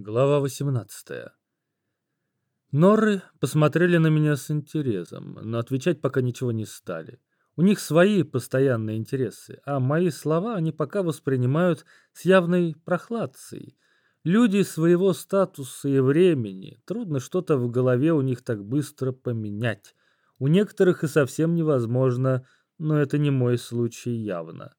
Глава 18. Норры посмотрели на меня с интересом, но отвечать пока ничего не стали. У них свои постоянные интересы, а мои слова они пока воспринимают с явной прохладцей. Люди своего статуса и времени, трудно что-то в голове у них так быстро поменять. У некоторых и совсем невозможно, но это не мой случай явно.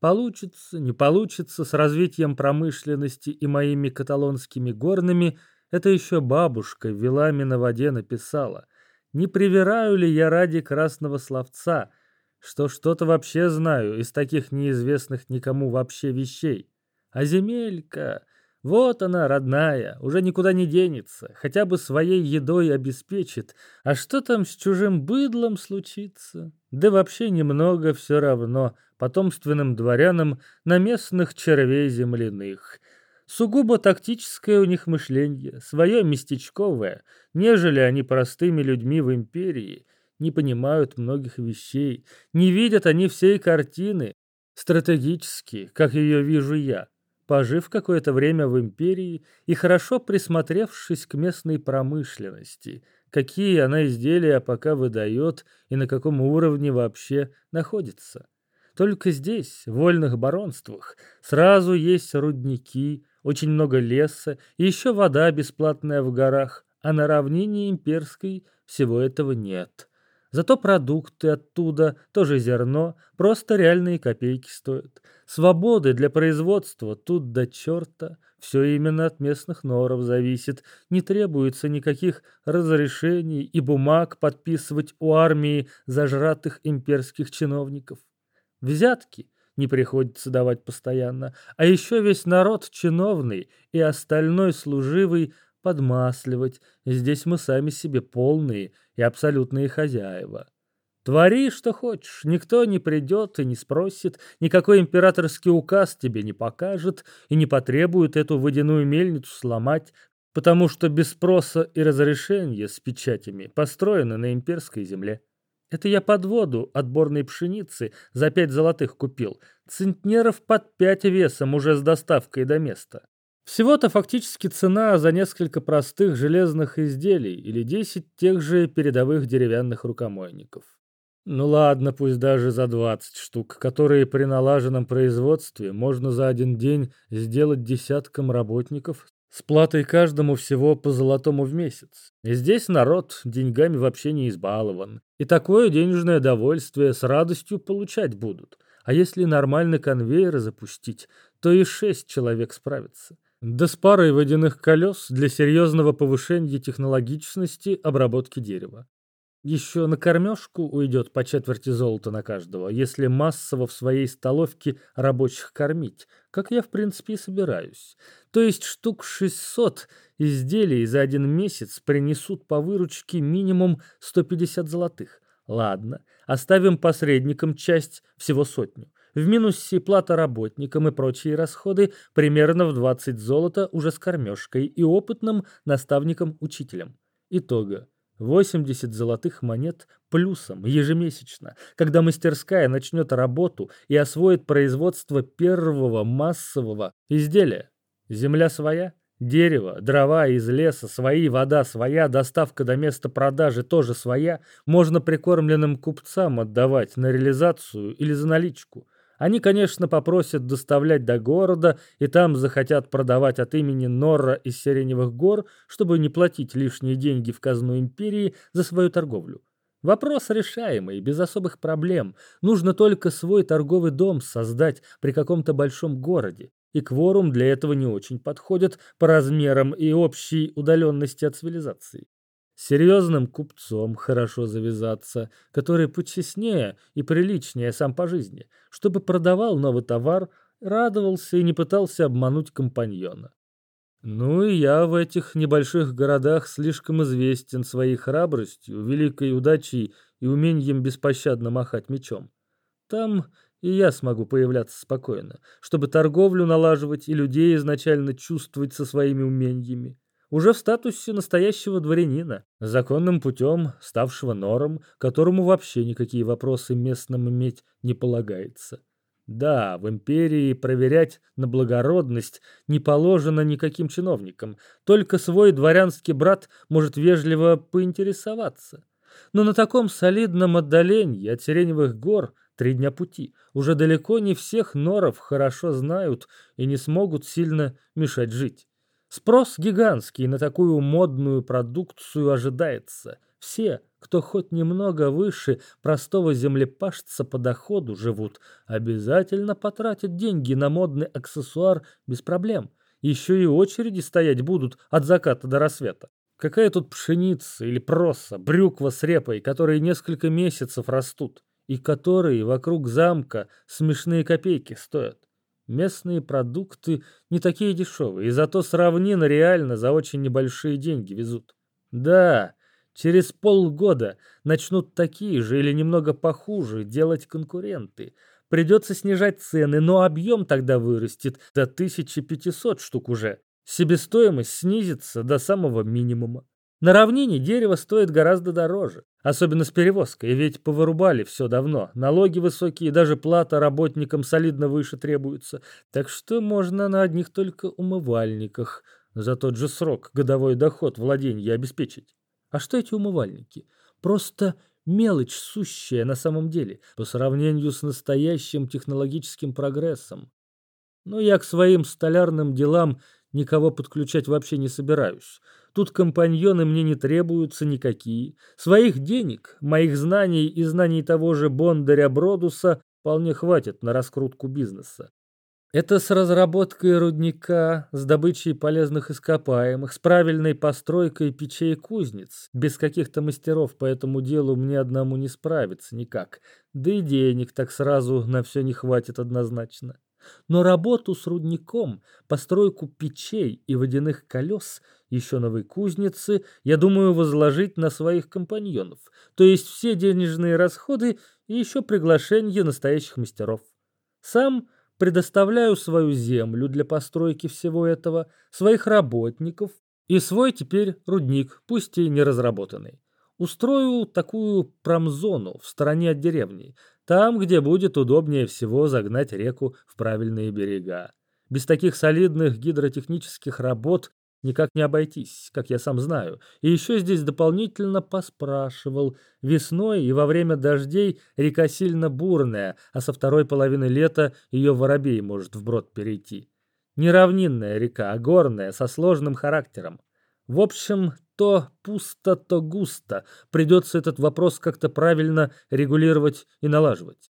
Получится, не получится с развитием промышленности и моими каталонскими горными, это еще бабушка велами на воде написала. Не привираю ли я ради красного словца, что что-то вообще знаю из таких неизвестных никому вообще вещей? А земелька, вот она, родная, уже никуда не денется, хотя бы своей едой обеспечит. А что там с чужим быдлом случится? Да вообще немного все равно — потомственным дворянам на местных червей земляных. Сугубо тактическое у них мышление, свое местечковое, нежели они простыми людьми в империи, не понимают многих вещей, не видят они всей картины, стратегически, как ее вижу я. Пожив какое-то время в империи и хорошо присмотревшись к местной промышленности, какие она изделия пока выдает и на каком уровне вообще находится. Только здесь, в вольных баронствах, сразу есть рудники, очень много леса и еще вода бесплатная в горах, а на равнине имперской всего этого нет. Зато продукты оттуда, тоже зерно, просто реальные копейки стоят. Свободы для производства тут до черта. Все именно от местных норов зависит. Не требуется никаких разрешений и бумаг подписывать у армии зажратых имперских чиновников. Взятки не приходится давать постоянно, а еще весь народ чиновный и остальной служивый подмасливать. Здесь мы сами себе полные и абсолютные хозяева. Твори, что хочешь, никто не придет и не спросит, никакой императорский указ тебе не покажет и не потребует эту водяную мельницу сломать, потому что без спроса и разрешения с печатями построено на имперской земле. Это я под воду отборной пшеницы за пять золотых купил. Центнеров под пять весом уже с доставкой до места. Всего-то фактически цена за несколько простых железных изделий или десять тех же передовых деревянных рукомойников. Ну ладно, пусть даже за 20 штук, которые при налаженном производстве можно за один день сделать десяткам работников с платой каждому всего по золотому в месяц. И здесь народ деньгами вообще не избалован. И такое денежное довольствие с радостью получать будут. А если нормально конвейеры запустить, то и шесть человек справятся. Да с парой водяных колес для серьезного повышения технологичности обработки дерева. Еще на кормежку уйдет по четверти золота на каждого, если массово в своей столовке рабочих кормить, как я в принципе и собираюсь. То есть штук 600 изделий за один месяц принесут по выручке минимум 150 золотых. Ладно, оставим посредникам часть, всего сотню. В минусе плата работникам и прочие расходы примерно в 20 золота уже с кормежкой и опытным наставником-учителем. Итога 80 золотых монет плюсом ежемесячно, когда мастерская начнет работу и освоит производство первого массового изделия. Земля своя, дерево, дрова из леса свои, вода своя, доставка до места продажи тоже своя, можно прикормленным купцам отдавать на реализацию или за наличку – они, конечно, попросят доставлять до города, и там захотят продавать от имени Норра из Сиреневых гор, чтобы не платить лишние деньги в казну империи за свою торговлю. Вопрос решаемый, без особых проблем. Нужно только свой торговый дом создать при каком-то большом городе. И кворум для этого не очень подходит по размерам и общей удаленности от цивилизации серьезным купцом хорошо завязаться, который почестнее и приличнее сам по жизни, чтобы продавал новый товар, радовался и не пытался обмануть компаньона. Ну и я в этих небольших городах слишком известен своей храбростью, великой удачей и умением беспощадно махать мечом. Там и я смогу появляться спокойно, чтобы торговлю налаживать и людей изначально чувствовать со своими умениями уже в статусе настоящего дворянина, законным путем ставшего нором, которому вообще никакие вопросы местным иметь не полагается. Да, в империи проверять на благородность не положено никаким чиновникам, только свой дворянский брат может вежливо поинтересоваться. Но на таком солидном отдалении от Сиреневых гор три дня пути уже далеко не всех норов хорошо знают и не смогут сильно мешать жить. Спрос гигантский на такую модную продукцию ожидается. Все, кто хоть немного выше простого землепашца по доходу живут, обязательно потратят деньги на модный аксессуар без проблем. Еще и очереди стоять будут от заката до рассвета. Какая тут пшеница или проса, брюква с репой, которые несколько месяцев растут, и которые вокруг замка смешные копейки стоят. Местные продукты не такие дешевые, и зато с реально за очень небольшие деньги везут. Да, через полгода начнут такие же или немного похуже делать конкуренты. Придется снижать цены, но объем тогда вырастет до 1500 штук уже. Себестоимость снизится до самого минимума. На равнине дерево стоит гораздо дороже, особенно с перевозкой, ведь повырубали все давно. Налоги высокие, даже плата работникам солидно выше требуется, так что можно на одних только умывальниках за тот же срок годовой доход владения обеспечить. А что эти умывальники? Просто мелочь сущая на самом деле, по сравнению с настоящим технологическим прогрессом. Но я к своим столярным делам никого подключать вообще не собираюсь. Тут компаньоны мне не требуются никакие. Своих денег, моих знаний и знаний того же Бондаря Бродуса вполне хватит на раскрутку бизнеса. Это с разработкой рудника, с добычей полезных ископаемых, с правильной постройкой печей кузнец. Без каких-то мастеров по этому делу мне одному не справиться никак. Да и денег так сразу на все не хватит однозначно. Но работу с рудником, постройку печей и водяных колес, еще новой кузницы, я думаю возложить на своих компаньонов, то есть все денежные расходы и еще приглашение настоящих мастеров. Сам предоставляю свою землю для постройки всего этого, своих работников и свой теперь рудник, пусть и не разработанный. Устрою такую промзону в стороне от деревни, там, где будет удобнее всего загнать реку в правильные берега. Без таких солидных гидротехнических работ никак не обойтись, как я сам знаю. И еще здесь дополнительно поспрашивал. Весной и во время дождей река сильно бурная, а со второй половины лета ее воробей может вброд перейти. Не равнинная река, а горная, со сложным характером. В общем, то пусто, то густо. Придется этот вопрос как-то правильно регулировать и налаживать.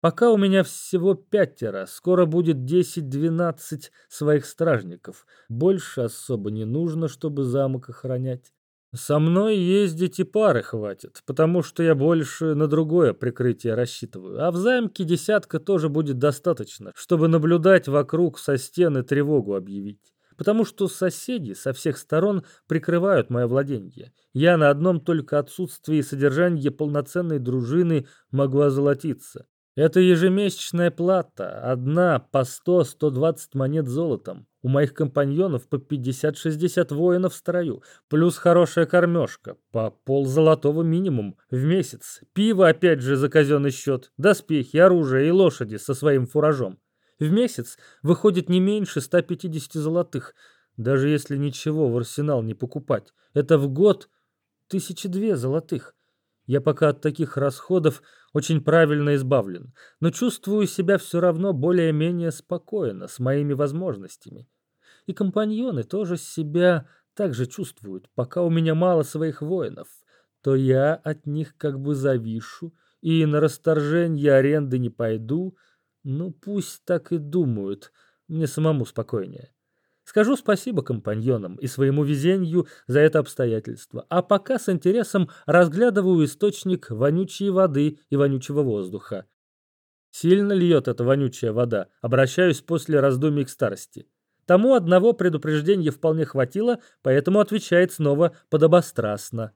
Пока у меня всего пятеро, скоро будет 10-12 своих стражников. Больше особо не нужно, чтобы замок охранять. Со мной ездить и пары хватит, потому что я больше на другое прикрытие рассчитываю. А в замке десятка тоже будет достаточно, чтобы наблюдать вокруг со стены тревогу объявить потому что соседи со всех сторон прикрывают мое владение. Я на одном только отсутствии содержания полноценной дружины могу озолотиться. Это ежемесячная плата, одна по 100-120 монет золотом. У моих компаньонов по 50-60 воинов в строю, плюс хорошая кормежка, по пол золотого минимум в месяц. Пиво опять же за казенный счет, доспехи, оружие и лошади со своим фуражом. В месяц выходит не меньше 150 золотых, даже если ничего в арсенал не покупать. Это в год тысячи две золотых. Я пока от таких расходов очень правильно избавлен, но чувствую себя все равно более-менее спокойно с моими возможностями. И компаньоны тоже себя так же чувствуют, пока у меня мало своих воинов, то я от них как бы завишу и на расторжение аренды не пойду, ну, пусть так и думают. Мне самому спокойнее. Скажу спасибо компаньонам и своему везению за это обстоятельство, а пока с интересом разглядываю источник вонючей воды и вонючего воздуха. Сильно льет эта вонючая вода, обращаюсь после раздумий к старости. Тому одного предупреждения вполне хватило, поэтому отвечает снова подобострастно.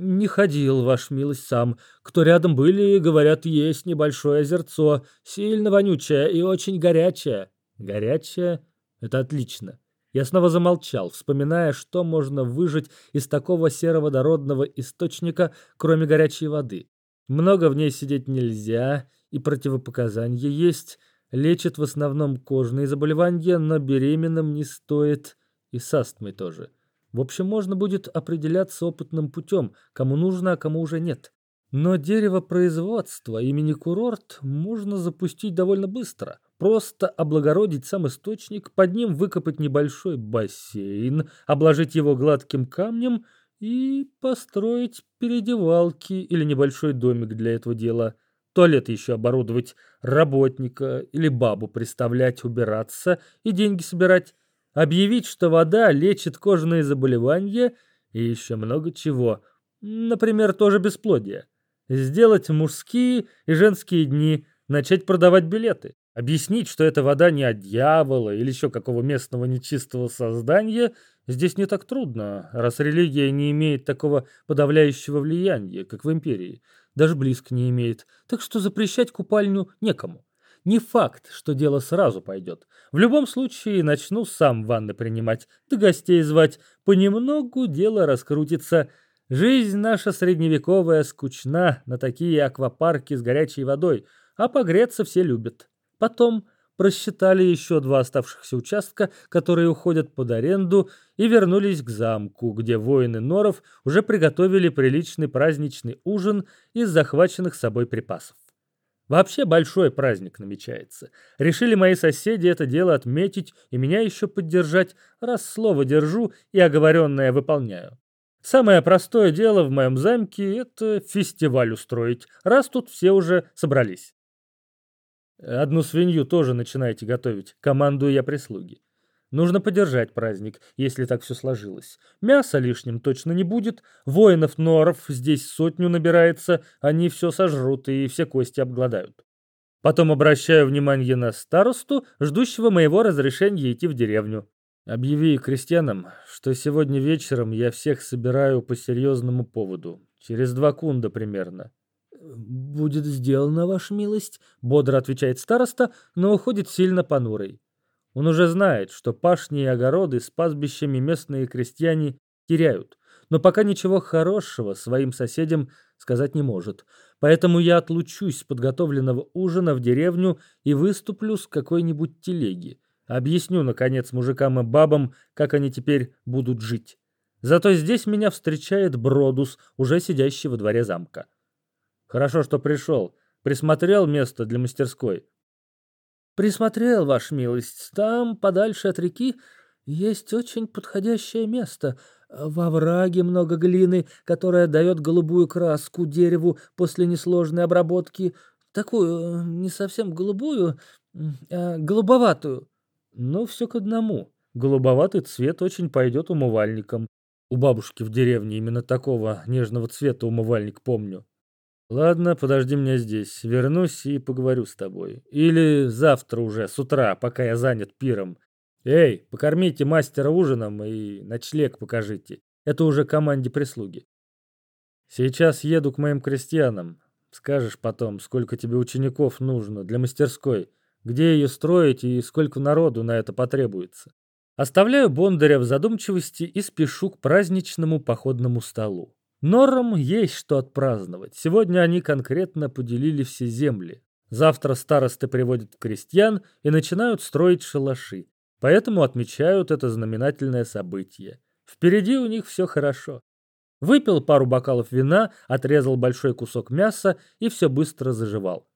«Не ходил, ваш милость, сам. Кто рядом были, говорят, есть небольшое озерцо, сильно вонючее и очень горячее». «Горячее? Это отлично». Я снова замолчал, вспоминая, что можно выжать из такого сероводородного источника, кроме горячей воды. Много в ней сидеть нельзя, и противопоказания есть. Лечит в основном кожные заболевания, но беременным не стоит. И с астмой тоже. В общем, можно будет определяться опытным путем, кому нужно, а кому уже нет. Но дерево производства имени курорт можно запустить довольно быстро. Просто облагородить сам источник, под ним выкопать небольшой бассейн, обложить его гладким камнем и построить передевалки или небольшой домик для этого дела. Туалет еще оборудовать, работника или бабу представлять, убираться и деньги собирать. Объявить, что вода лечит кожные заболевания и еще много чего. Например, тоже бесплодие сделать мужские и женские дни, начать продавать билеты, объяснить, что эта вода не от дьявола или еще какого местного нечистого создания, здесь не так трудно, раз религия не имеет такого подавляющего влияния, как в империи, даже близко не имеет, так что запрещать купальню некому. Не факт, что дело сразу пойдет. В любом случае, начну сам ванны принимать, да гостей звать. Понемногу дело раскрутится. Жизнь наша средневековая скучна на такие аквапарки с горячей водой, а погреться все любят. Потом просчитали еще два оставшихся участка, которые уходят под аренду, и вернулись к замку, где воины Норов уже приготовили приличный праздничный ужин из захваченных с собой припасов. Вообще большой праздник намечается. Решили мои соседи это дело отметить и меня еще поддержать, раз слово держу и оговоренное выполняю. Самое простое дело в моем замке – это фестиваль устроить, раз тут все уже собрались. Одну свинью тоже начинайте готовить, командую я прислуги. Нужно поддержать праздник, если так все сложилось. Мяса лишним точно не будет, воинов-норов здесь сотню набирается, они все сожрут и все кости обгладают. Потом обращаю внимание на старосту, ждущего моего разрешения идти в деревню. Объяви крестьянам, что сегодня вечером я всех собираю по серьезному поводу. Через два кунда примерно. «Будет сделано, ваша милость», — бодро отвечает староста, но уходит сильно понурой. Он уже знает, что пашни и огороды с пастбищами местные крестьяне теряют, но пока ничего хорошего своим соседям сказать не может. Поэтому я отлучусь с подготовленного ужина в деревню и выступлю с какой-нибудь телеги. Объясню, наконец, мужикам и бабам, как они теперь будут жить. Зато здесь меня встречает Бродус, уже сидящий во дворе замка. Хорошо, что пришел. Присмотрел место для мастерской. Присмотрел, ваша милость. Там, подальше от реки, есть очень подходящее место. Во враге много глины, которая дает голубую краску дереву после несложной обработки. Такую, не совсем голубую, а голубоватую. Но все к одному. Голубоватый цвет очень пойдет умывальником. У бабушки в деревне именно такого нежного цвета умывальник помню. Ладно, подожди меня здесь. Вернусь и поговорю с тобой. Или завтра уже, с утра, пока я занят пиром. Эй, покормите мастера ужином и ночлег покажите. Это уже команде прислуги. Сейчас еду к моим крестьянам. Скажешь потом, сколько тебе учеников нужно для мастерской где ее строить и сколько народу на это потребуется. Оставляю Бондаря в задумчивости и спешу к праздничному походному столу. Норам есть что отпраздновать. Сегодня они конкретно поделили все земли. Завтра старосты приводят крестьян и начинают строить шалаши. Поэтому отмечают это знаменательное событие. Впереди у них все хорошо. Выпил пару бокалов вина, отрезал большой кусок мяса и все быстро заживал.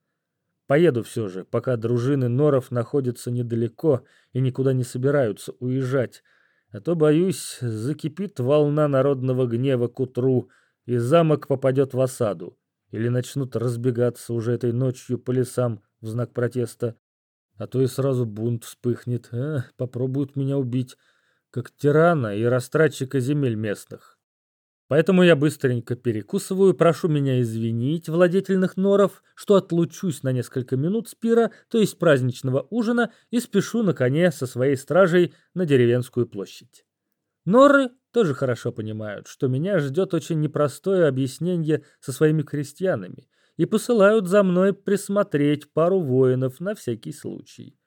Поеду все же, пока дружины норов находятся недалеко и никуда не собираются уезжать. А то, боюсь, закипит волна народного гнева к утру, и замок попадет в осаду. Или начнут разбегаться уже этой ночью по лесам в знак протеста. А то и сразу бунт вспыхнет. А, попробуют меня убить, как тирана и растратчика земель местных. Поэтому я быстренько перекусываю, прошу меня извинить, владетельных норов, что отлучусь на несколько минут с пира, то есть праздничного ужина, и спешу на коне со своей стражей на деревенскую площадь. Норы тоже хорошо понимают, что меня ждет очень непростое объяснение со своими крестьянами, и посылают за мной присмотреть пару воинов на всякий случай.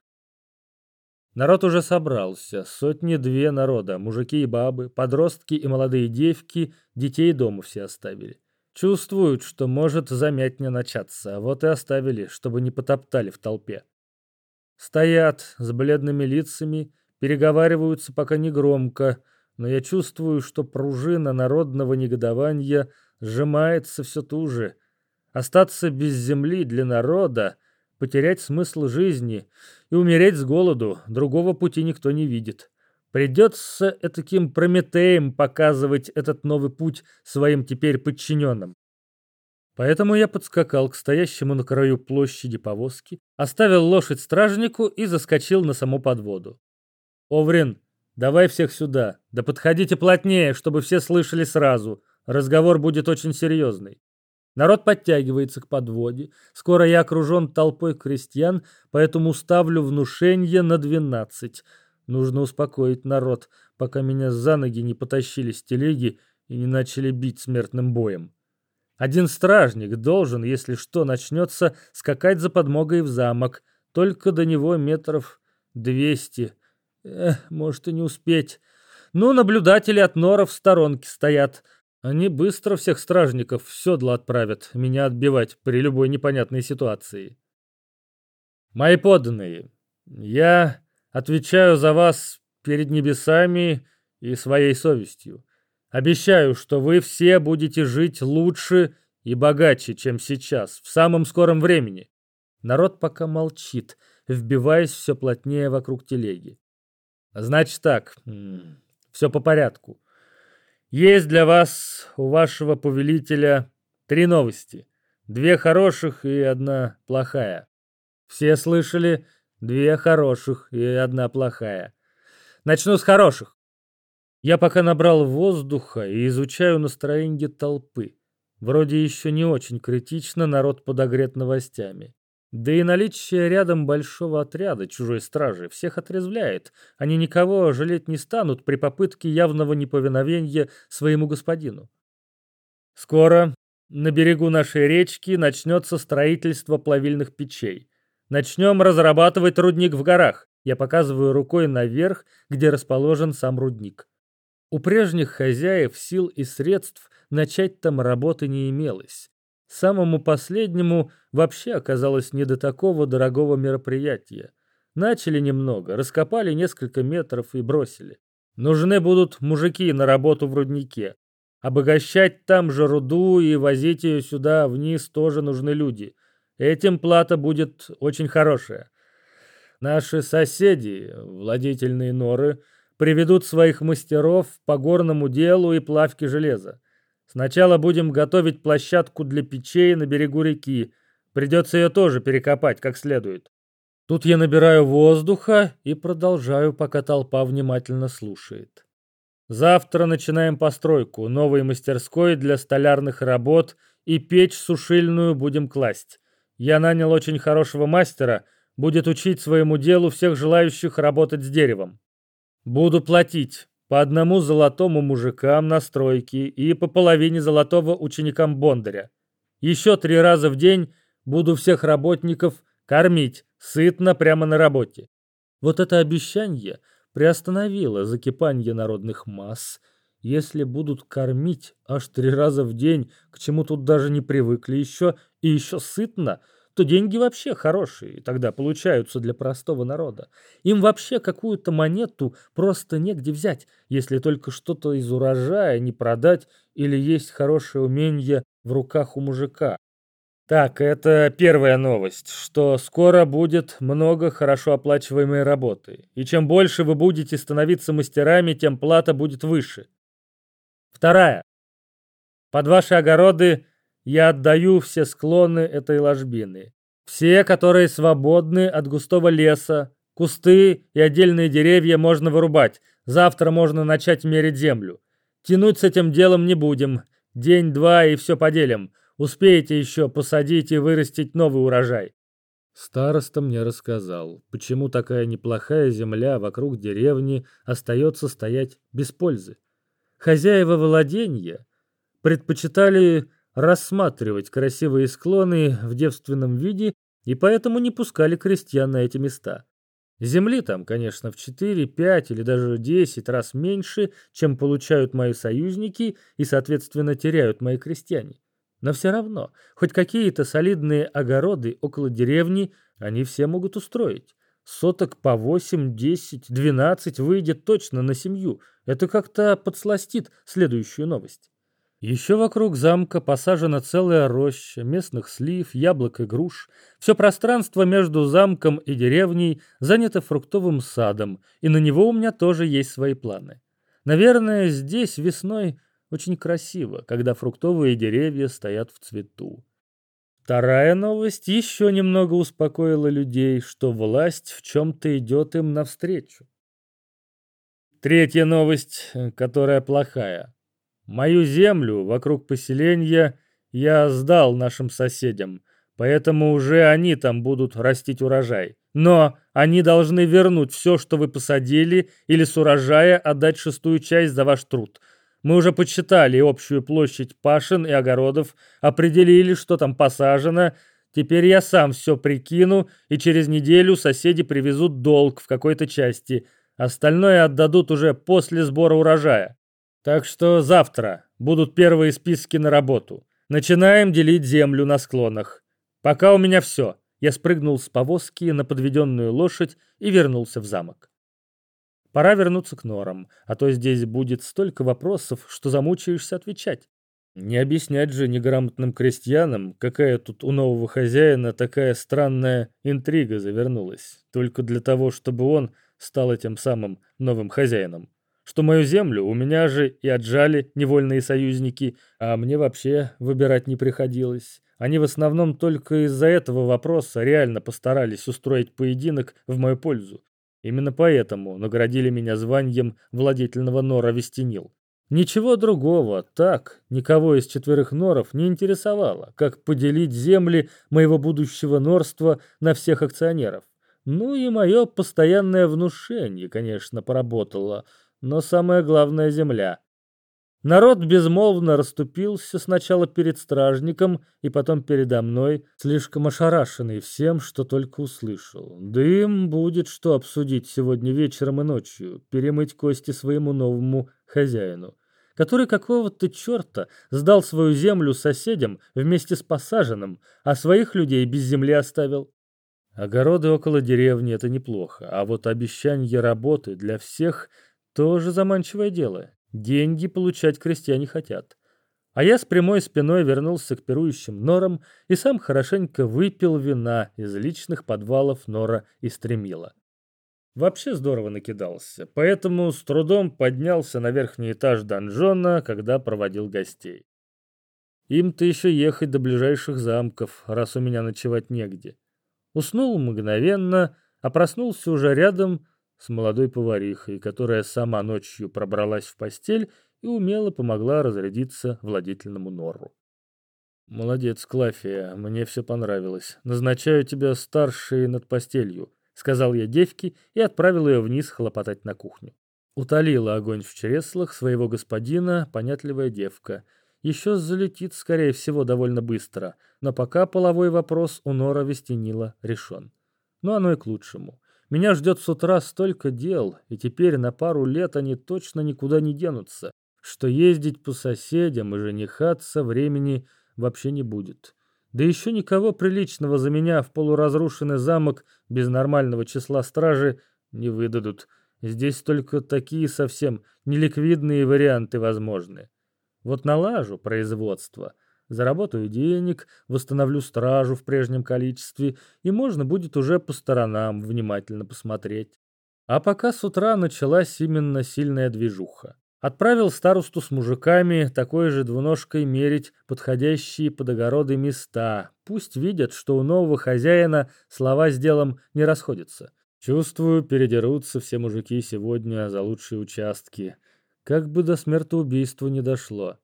Народ уже собрался, сотни-две народа, мужики и бабы, подростки и молодые девки, детей дома все оставили. Чувствуют, что может замятня начаться, а вот и оставили, чтобы не потоптали в толпе. Стоят с бледными лицами, переговариваются пока не громко, но я чувствую, что пружина народного негодования сжимается все туже. Остаться без земли для народа, потерять смысл жизни и умереть с голоду, другого пути никто не видит. Придется таким Прометеем показывать этот новый путь своим теперь подчиненным. Поэтому я подскакал к стоящему на краю площади повозки, оставил лошадь стражнику и заскочил на саму подводу. «Оврин, давай всех сюда, да подходите плотнее, чтобы все слышали сразу. Разговор будет очень серьезный». Народ подтягивается к подводе. Скоро я окружен толпой крестьян, поэтому ставлю внушение на двенадцать. Нужно успокоить народ, пока меня за ноги не потащили с телеги и не начали бить смертным боем. Один стражник должен, если что начнется, скакать за подмогой в замок. Только до него метров двести. Эх, может и не успеть. Ну, наблюдатели от норов в сторонке стоят. Они быстро всех стражников в седло отправят, меня отбивать при любой непонятной ситуации. Мои подданные, я отвечаю за вас перед небесами и своей совестью. Обещаю, что вы все будете жить лучше и богаче, чем сейчас, в самом скором времени. Народ пока молчит, вбиваясь все плотнее вокруг телеги. Значит так, все по порядку. Есть для вас, у вашего повелителя, три новости. Две хороших и одна плохая. Все слышали? Две хороших и одна плохая. Начну с хороших. Я пока набрал воздуха и изучаю настроение толпы. Вроде еще не очень критично народ подогрет новостями. Да и наличие рядом большого отряда чужой стражи всех отрезвляет. Они никого жалеть не станут при попытке явного неповиновения своему господину. Скоро на берегу нашей речки начнется строительство плавильных печей. Начнем разрабатывать рудник в горах. Я показываю рукой наверх, где расположен сам рудник. У прежних хозяев сил и средств начать там работы не имелось. Самому последнему вообще оказалось не до такого дорогого мероприятия. Начали немного, раскопали несколько метров и бросили. Нужны будут мужики на работу в руднике. Обогащать там же руду и возить ее сюда вниз тоже нужны люди. Этим плата будет очень хорошая. Наши соседи, владетельные норы, приведут своих мастеров по горному делу и плавке железа. Сначала будем готовить площадку для печей на берегу реки. Придется ее тоже перекопать как следует. Тут я набираю воздуха и продолжаю, пока толпа внимательно слушает. Завтра начинаем постройку новой мастерской для столярных работ и печь сушильную будем класть. Я нанял очень хорошего мастера, будет учить своему делу всех желающих работать с деревом. Буду платить по одному золотому мужикам на стройке и по половине золотого ученикам Бондаря. Еще три раза в день буду всех работников кормить сытно прямо на работе. Вот это обещание приостановило закипание народных масс. Если будут кормить аж три раза в день, к чему тут даже не привыкли еще, и еще сытно – то деньги вообще хорошие тогда получаются для простого народа. Им вообще какую-то монету просто негде взять, если только что-то из урожая не продать или есть хорошее умение в руках у мужика. Так, это первая новость, что скоро будет много хорошо оплачиваемой работы. И чем больше вы будете становиться мастерами, тем плата будет выше. Вторая. Под ваши огороды я отдаю все склоны этой ложбины. Все, которые свободны от густого леса, кусты и отдельные деревья можно вырубать. Завтра можно начать мерить землю. Тянуть с этим делом не будем. День-два и все поделим. Успеете еще посадить и вырастить новый урожай. Староста мне рассказал, почему такая неплохая земля вокруг деревни остается стоять без пользы. Хозяева владения предпочитали рассматривать красивые склоны в девственном виде и поэтому не пускали крестьян на эти места. Земли там, конечно, в 4, 5 или даже 10 раз меньше, чем получают мои союзники и, соответственно, теряют мои крестьяне. Но все равно, хоть какие-то солидные огороды около деревни они все могут устроить. Соток по 8, 10, 12 выйдет точно на семью. Это как-то подсластит следующую новость. Еще вокруг замка посажена целая роща местных слив, яблок и груш. Все пространство между замком и деревней занято фруктовым садом, и на него у меня тоже есть свои планы. Наверное, здесь весной очень красиво, когда фруктовые деревья стоят в цвету. Вторая новость еще немного успокоила людей, что власть в чем-то идет им навстречу. Третья новость, которая плохая. Мою землю вокруг поселения я сдал нашим соседям, поэтому уже они там будут растить урожай. Но они должны вернуть все, что вы посадили, или с урожая отдать шестую часть за ваш труд. Мы уже подсчитали общую площадь пашин и огородов, определили, что там посажено. Теперь я сам все прикину, и через неделю соседи привезут долг в какой-то части. Остальное отдадут уже после сбора урожая. Так что завтра будут первые списки на работу. Начинаем делить землю на склонах. Пока у меня все. Я спрыгнул с повозки на подведенную лошадь и вернулся в замок. Пора вернуться к норам, а то здесь будет столько вопросов, что замучаешься отвечать. Не объяснять же неграмотным крестьянам, какая тут у нового хозяина такая странная интрига завернулась, только для того, чтобы он стал этим самым новым хозяином что мою землю у меня же и отжали невольные союзники, а мне вообще выбирать не приходилось. Они в основном только из-за этого вопроса реально постарались устроить поединок в мою пользу. Именно поэтому наградили меня званием владетельного нора Вестенил. Ничего другого, так, никого из четверых норов не интересовало, как поделить земли моего будущего норства на всех акционеров. Ну и мое постоянное внушение, конечно, поработало – но самое главное — земля. Народ безмолвно расступился сначала перед стражником и потом передо мной, слишком ошарашенный всем, что только услышал. Да им будет что обсудить сегодня вечером и ночью, перемыть кости своему новому хозяину, который какого-то черта сдал свою землю соседям вместе с посаженным, а своих людей без земли оставил. Огороды около деревни — это неплохо, а вот обещание работы для всех — тоже заманчивое дело. Деньги получать крестьяне хотят. А я с прямой спиной вернулся к пирующим норам и сам хорошенько выпил вина из личных подвалов нора и стремила. Вообще здорово накидался, поэтому с трудом поднялся на верхний этаж донжона, когда проводил гостей. Им-то еще ехать до ближайших замков, раз у меня ночевать негде. Уснул мгновенно, а проснулся уже рядом с молодой поварихой, которая сама ночью пробралась в постель и умело помогла разрядиться владетельному нору. «Молодец, Клафия, мне все понравилось. Назначаю тебя старшей над постелью», — сказал я девке и отправил ее вниз хлопотать на кухню. Утолила огонь в чреслах своего господина понятливая девка. Еще залетит, скорее всего, довольно быстро, но пока половой вопрос у Нора Вестенила решен. Но оно и к лучшему. Меня ждет с утра столько дел, и теперь на пару лет они точно никуда не денутся, что ездить по соседям и женихаться времени вообще не будет. Да еще никого приличного за меня в полуразрушенный замок без нормального числа стражи не выдадут. Здесь только такие совсем неликвидные варианты возможны. Вот налажу производство — Заработаю денег, восстановлю стражу в прежнем количестве, и можно будет уже по сторонам внимательно посмотреть. А пока с утра началась именно сильная движуха. Отправил старосту с мужиками такой же двуножкой мерить подходящие под огороды места. Пусть видят, что у нового хозяина слова с делом не расходятся. Чувствую, передерутся все мужики сегодня за лучшие участки. Как бы до смертоубийства не дошло.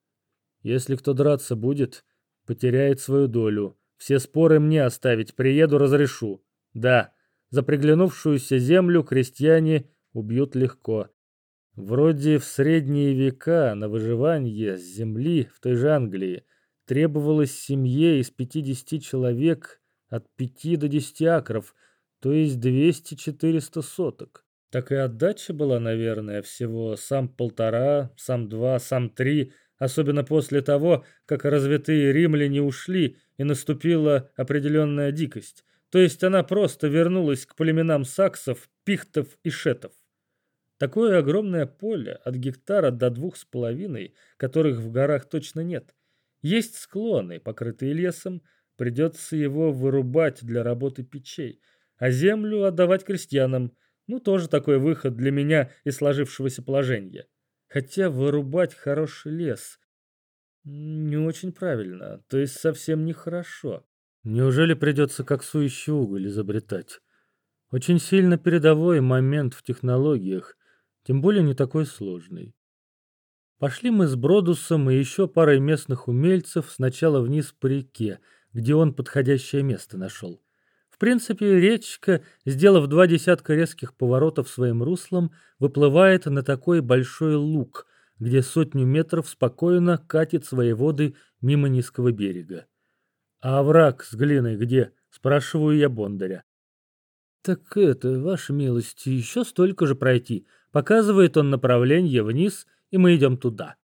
Если кто драться будет, потеряет свою долю. Все споры мне оставить, приеду, разрешу. Да, за приглянувшуюся землю крестьяне убьют легко. Вроде в средние века на выживание с земли в той же Англии требовалось семье из 50 человек от 5 до 10 акров, то есть 200-400 соток. Так и отдача была, наверное, всего сам полтора, сам два, сам три, особенно после того, как развитые римляне ушли и наступила определенная дикость. То есть она просто вернулась к племенам саксов, пихтов и шетов. Такое огромное поле, от гектара до двух с половиной, которых в горах точно нет. Есть склоны, покрытые лесом, придется его вырубать для работы печей, а землю отдавать крестьянам. Ну, тоже такой выход для меня из сложившегося положения. Хотя вырубать хороший лес не очень правильно, то есть совсем нехорошо. Неужели придется как сующий уголь изобретать? Очень сильно передовой момент в технологиях, тем более не такой сложный. Пошли мы с Бродусом и еще парой местных умельцев сначала вниз по реке, где он подходящее место нашел принципе, речка, сделав два десятка резких поворотов своим руслом, выплывает на такой большой луг, где сотню метров спокойно катит свои воды мимо низкого берега. «А овраг с глиной где?» — спрашиваю я Бондаря. «Так это, ваша милость, еще столько же пройти», — показывает он направление вниз, и мы идем туда.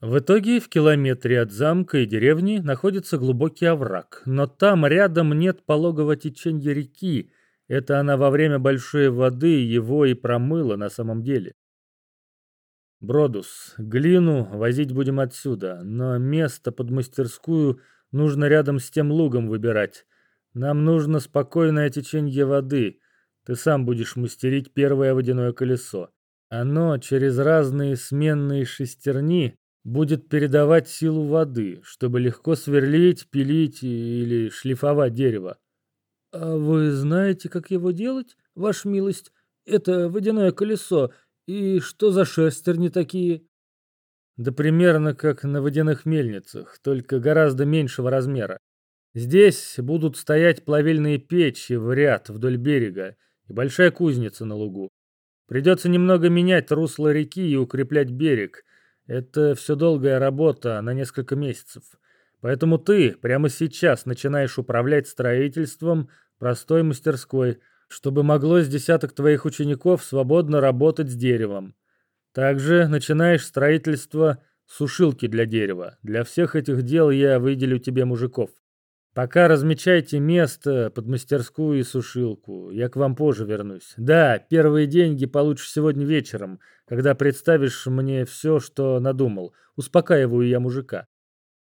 В итоге в километре от замка и деревни находится глубокий овраг, но там рядом нет пологого течения реки, это она во время большой воды его и промыла на самом деле. Бродус, глину возить будем отсюда, но место под мастерскую нужно рядом с тем лугом выбирать. Нам нужно спокойное течение воды. Ты сам будешь мастерить первое водяное колесо. Оно через разные сменные шестерни будет передавать силу воды, чтобы легко сверлить, пилить или шлифовать дерево. А вы знаете, как его делать, ваша милость? Это водяное колесо. И что за шестерни такие? Да примерно как на водяных мельницах, только гораздо меньшего размера. Здесь будут стоять плавильные печи в ряд вдоль берега и большая кузница на лугу. Придется немного менять русло реки и укреплять берег, это все долгая работа на несколько месяцев. Поэтому ты прямо сейчас начинаешь управлять строительством простой мастерской, чтобы могло с десяток твоих учеников свободно работать с деревом. Также начинаешь строительство сушилки для дерева. Для всех этих дел я выделю тебе мужиков. Пока размечайте место под мастерскую и сушилку. Я к вам позже вернусь. Да, первые деньги получишь сегодня вечером, когда представишь мне все, что надумал. Успокаиваю я мужика.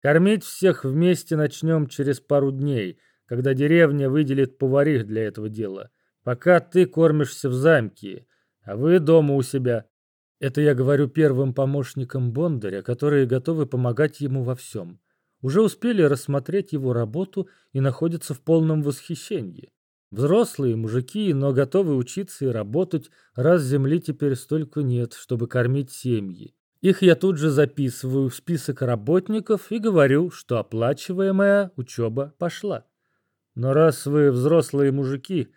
Кормить всех вместе начнем через пару дней, когда деревня выделит поварих для этого дела. Пока ты кормишься в замке, а вы дома у себя. Это я говорю первым помощникам Бондаря, которые готовы помогать ему во всем уже успели рассмотреть его работу и находятся в полном восхищении. Взрослые мужики, но готовы учиться и работать, раз земли теперь столько нет, чтобы кормить семьи. Их я тут же записываю в список работников и говорю, что оплачиваемая учеба пошла. Но раз вы взрослые мужики,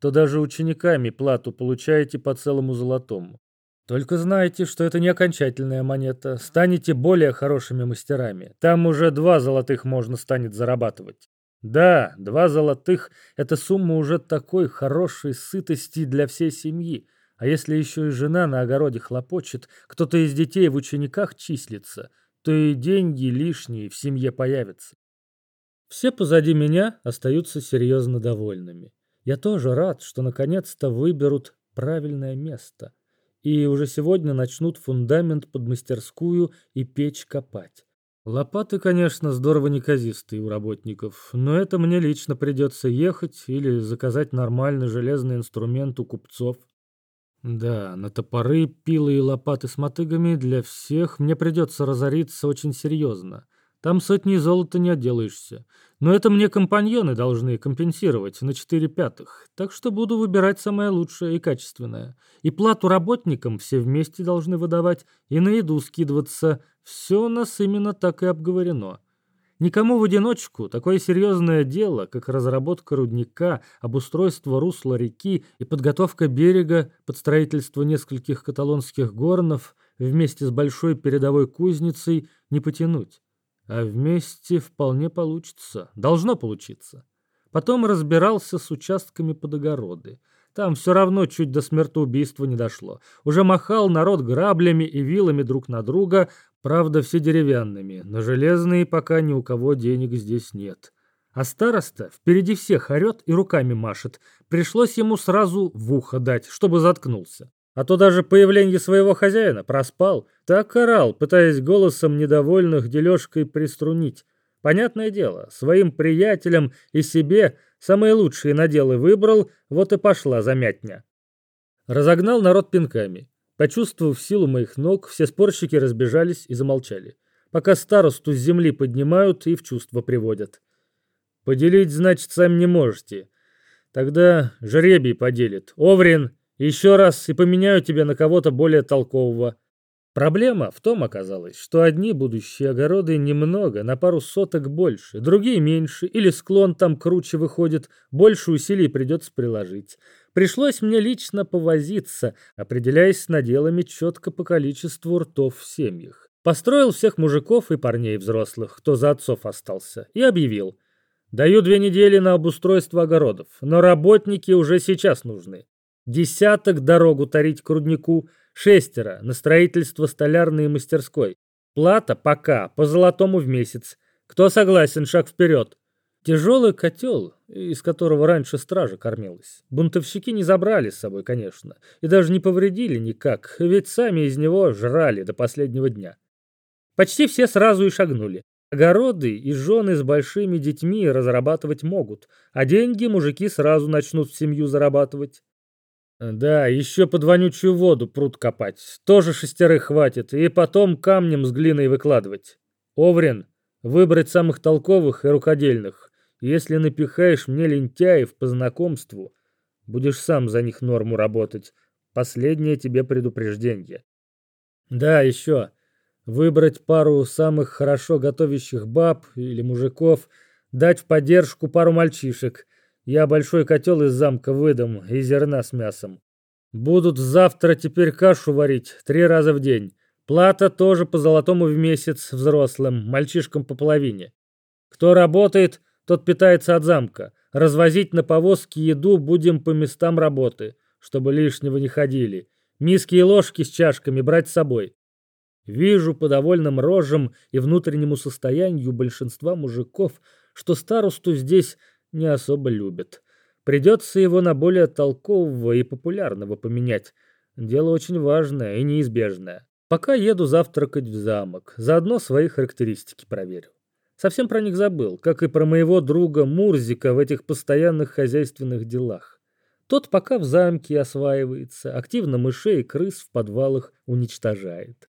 то даже учениками плату получаете по целому золотому. Только знайте, что это не окончательная монета. Станете более хорошими мастерами. Там уже два золотых можно станет зарабатывать. Да, два золотых – это сумма уже такой хорошей сытости для всей семьи. А если еще и жена на огороде хлопочет, кто-то из детей в учениках числится, то и деньги лишние в семье появятся. Все позади меня остаются серьезно довольными. Я тоже рад, что наконец-то выберут правильное место – и уже сегодня начнут фундамент под мастерскую и печь копать. Лопаты, конечно, здорово неказистые у работников, но это мне лично придется ехать или заказать нормальный железный инструмент у купцов. Да, на топоры, пилы и лопаты с мотыгами для всех мне придется разориться очень серьезно. Там сотни золота не отделаешься. Но это мне компаньоны должны компенсировать на 4 пятых, так что буду выбирать самое лучшее и качественное. И плату работникам все вместе должны выдавать, и на еду скидываться. Все у нас именно так и обговорено. Никому в одиночку такое серьезное дело, как разработка рудника, обустройство русла реки и подготовка берега под строительство нескольких каталонских горнов вместе с большой передовой кузницей не потянуть. А вместе вполне получится. Должно получиться. Потом разбирался с участками под огороды. Там все равно чуть до смертоубийства не дошло. Уже махал народ граблями и вилами друг на друга, Правда, все деревянными, но железные пока ни у кого денег здесь нет. А староста впереди всех орет и руками машет. Пришлось ему сразу в ухо дать, чтобы заткнулся. А то даже появление своего хозяина проспал. Так орал, пытаясь голосом недовольных дележкой приструнить. Понятное дело, своим приятелям и себе самые лучшие наделы выбрал, вот и пошла замятня. Разогнал народ пинками. Почувствовав силу моих ног, все спорщики разбежались и замолчали. Пока старосту с земли поднимают и в чувство приводят. Поделить, значит, сами не можете. Тогда жребий поделит. Оврин, еще раз и поменяю тебя на кого-то более толкового. Проблема в том оказалась, что одни будущие огороды немного, на пару соток больше, другие меньше, или склон там круче выходит, больше усилий придется приложить. Пришлось мне лично повозиться, определяясь с наделами четко по количеству ртов в семьях. Построил всех мужиков и парней взрослых, кто за отцов остался, и объявил. Даю две недели на обустройство огородов, но работники уже сейчас нужны. Десяток дорогу тарить к руднику – Шестеро на строительство столярной мастерской. Плата пока по золотому в месяц. Кто согласен, шаг вперед. Тяжелый котел, из которого раньше стража кормилась. Бунтовщики не забрали с собой, конечно, и даже не повредили никак, ведь сами из него жрали до последнего дня. Почти все сразу и шагнули. Огороды и жены с большими детьми разрабатывать могут, а деньги мужики сразу начнут в семью зарабатывать. Да, еще под вонючую воду пруд копать. Тоже шестерых хватит. И потом камнем с глиной выкладывать. Оврин, выбрать самых толковых и рукодельных. Если напихаешь мне лентяев по знакомству, будешь сам за них норму работать. Последнее тебе предупреждение. Да, еще. Выбрать пару самых хорошо готовящих баб или мужиков, дать в поддержку пару мальчишек – я большой котел из замка выдам и зерна с мясом. Будут завтра теперь кашу варить три раза в день. Плата тоже по золотому в месяц взрослым, мальчишкам по половине. Кто работает, тот питается от замка. Развозить на повозке еду будем по местам работы, чтобы лишнего не ходили. Миски и ложки с чашками брать с собой. Вижу по довольным рожам и внутреннему состоянию большинства мужиков, что старосту здесь не особо любят. Придется его на более толкового и популярного поменять. Дело очень важное и неизбежное. Пока еду завтракать в замок, заодно свои характеристики проверю. Совсем про них забыл, как и про моего друга Мурзика в этих постоянных хозяйственных делах. Тот пока в замке осваивается, активно мышей и крыс в подвалах уничтожает.